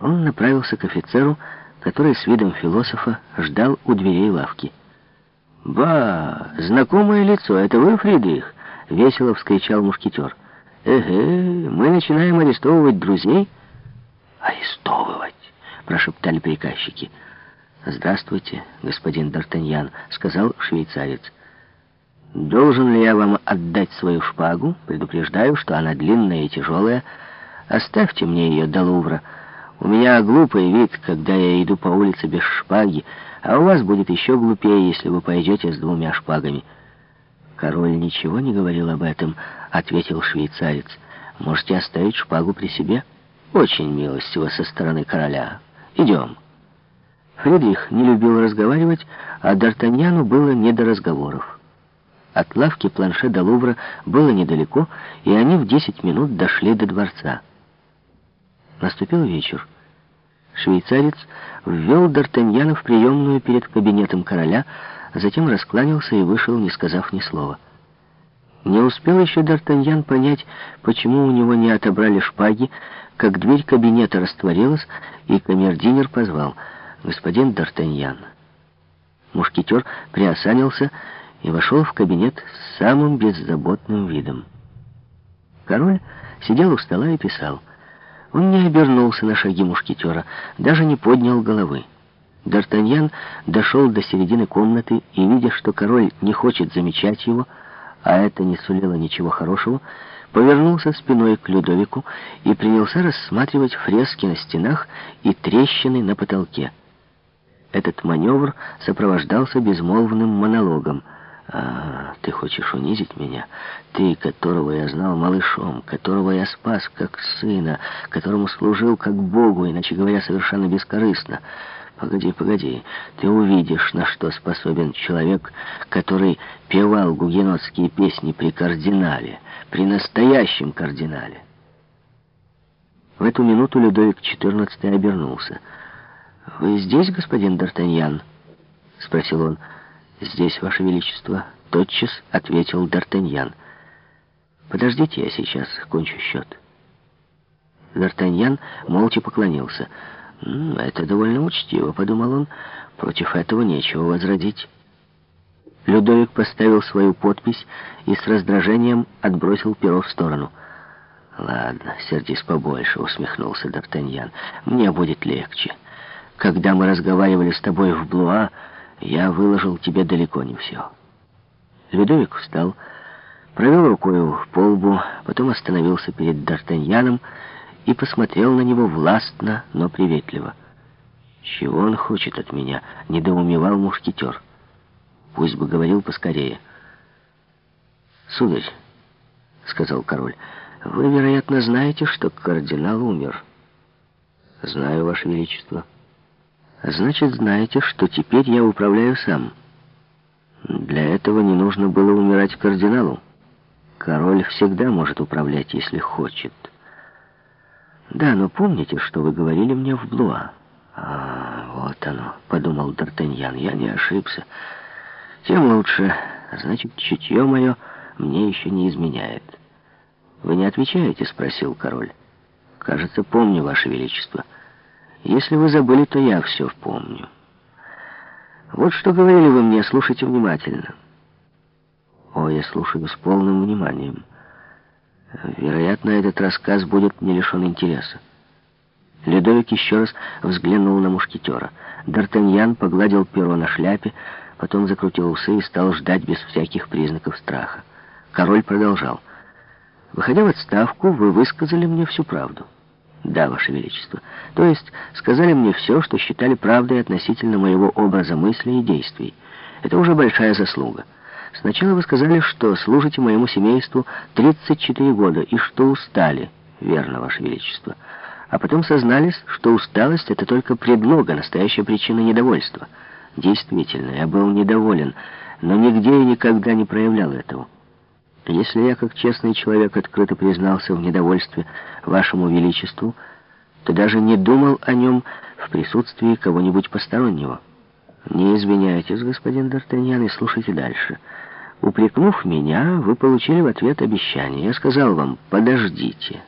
Он направился к офицеру, который с видом философа ждал у дверей лавки. «Ба, знакомое лицо, это вы, Фридрих?» — весело вскричал мушкетер. «Эге, мы начинаем арестовывать друзей?» «Арестовывать!» — прошептали приказчики. «Здравствуйте, господин Д'Артаньян», — сказал швейцарец. «Должен ли я вам отдать свою шпагу? Предупреждаю, что она длинная и тяжелая. Оставьте мне ее до Лувра». У меня глупый вид, когда я иду по улице без шпаги, а у вас будет еще глупее, если вы пойдете с двумя шпагами». «Король ничего не говорил об этом», — ответил швейцарец. «Можете оставить шпагу при себе?» «Очень милостиво со стороны короля. Идем». Фридрих не любил разговаривать, а Д'Артаньяну было не до разговоров. От лавки планше до Лувра было недалеко, и они в десять минут дошли до дворца. Наступил вечер. Швейцарец ввел Д'Артаньяна в приемную перед кабинетом короля, затем раскланялся и вышел, не сказав ни слова. Не успел еще Д'Артаньян понять, почему у него не отобрали шпаги, как дверь кабинета растворилась, и камердинер позвал «Господин Д'Артаньян». Мушкетер приосанился и вошел в кабинет с самым беззаботным видом. Король сидел у стола и писал — он не обернулся на шаги мушкетера, даже не поднял головы. Д'Артаньян дошел до середины комнаты и, видя, что король не хочет замечать его, а это не сулило ничего хорошего, повернулся спиной к Людовику и принялся рассматривать фрески на стенах и трещины на потолке. Этот маневр сопровождался безмолвным монологом — а, ты хочешь унизить меня? Ты, которого я знал малышом, которого я спас как сына, которому служил как Богу, иначе говоря, совершенно бескорыстно. Погоди, погоди, ты увидишь, на что способен человек, который певал гугенотские песни при кардинале, при настоящем кардинале. В эту минуту Людовик XIV обернулся. «Вы здесь, господин Д'Артаньян?» — спросил он. «Здесь, Ваше Величество», — тотчас ответил Д'Артаньян. «Подождите, я сейчас кончу счет». Д'Артаньян молча поклонился. «Это довольно учтиво», — подумал он. «Против этого нечего возродить». Людовик поставил свою подпись и с раздражением отбросил перо в сторону. «Ладно, сердись побольше», — усмехнулся Д'Артаньян. «Мне будет легче. Когда мы разговаривали с тобой в Блуа, я выложил тебе далеко не все». Людовик встал, провел рукой по лбу, потом остановился перед Д'Артаньяном и посмотрел на него властно, но приветливо. «Чего он хочет от меня?» — недоумевал мушкетер. «Пусть бы говорил поскорее». «Сударь», — сказал король, — «вы, вероятно, знаете, что кардинал умер». «Знаю, Ваше Величество». Значит, знаете, что теперь я управляю сам. Для этого не нужно было умирать кардиналу. Король всегда может управлять, если хочет. Да, но помните, что вы говорили мне в Блуа? А, вот оно, подумал Д'Артаньян, я не ошибся. Тем лучше. Значит, чутье мое мне еще не изменяет. Вы не отвечаете, спросил король. Кажется, помню, Ваше Величество. Если вы забыли, то я все помню. Вот что говорили вы мне, слушайте внимательно. О, я слушаю с полным вниманием. Вероятно, этот рассказ будет не лишен интереса. Ледовик еще раз взглянул на мушкетера. Д'Артаньян погладил перо на шляпе, потом закрутил усы и стал ждать без всяких признаков страха. Король продолжал. «Выходя в отставку, вы высказали мне всю правду». Да, Ваше Величество. То есть сказали мне все, что считали правдой относительно моего образа мысли и действий. Это уже большая заслуга. Сначала вы сказали, что служите моему семейству 34 года и что устали. Верно, Ваше Величество. А потом сознались, что усталость — это только предлога, настоящая причина недовольства. Действительно, я был недоволен, но нигде и никогда не проявлял этого. Если я, как честный человек, открыто признался в недовольстве вашему величеству, то даже не думал о нем в присутствии кого-нибудь постороннего. Не извиняйтесь, господин Д'Артаньян, и слушайте дальше. Упрекнув меня, вы получили в ответ обещание. Я сказал вам, подождите.